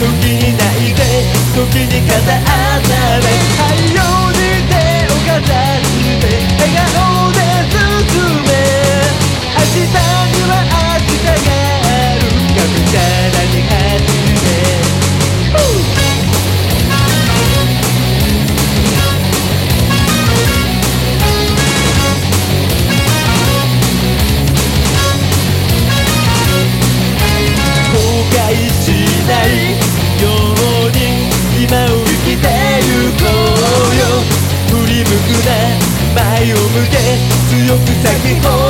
時に泣いて時に肩 take me home.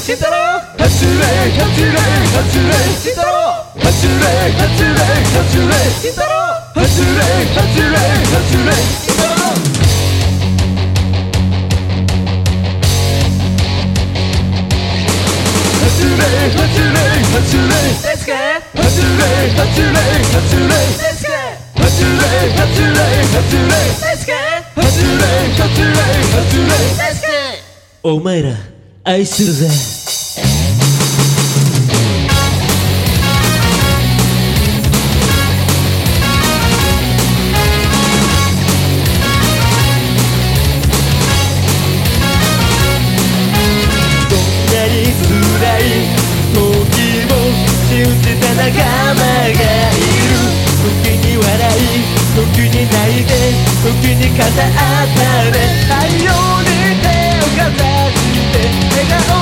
走れ慎太郎走れ走れ走れ慎太郎走れ走れ走れ慎太郎走れ走れ走れ慎太郎走れ走れ走れレツケ走れ走れ走れレツケ走れ走れ走れレツケ走れ走れ走れレツケお前らも信じた仲間がいる。時に笑い時に泣いて時に肩当たれ太陽に手をかざして笑顔